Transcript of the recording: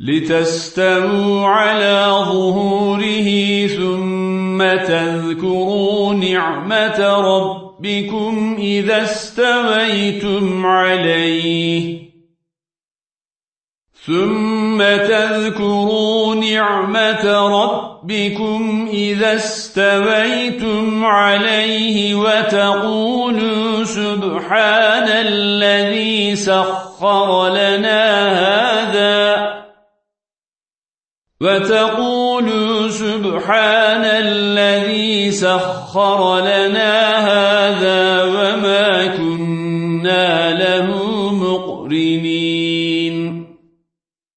لتستووا على ظهوره ثم تذكروا نعمة ربكم إذا استويتم عليه. ثم تذكروا نعمة ربكم إذا استويتم عليه وتقولوا سبحان الذي سخر لنا وتقول سبحان الذي سخر لنا هذا وما كنا له مقرنين.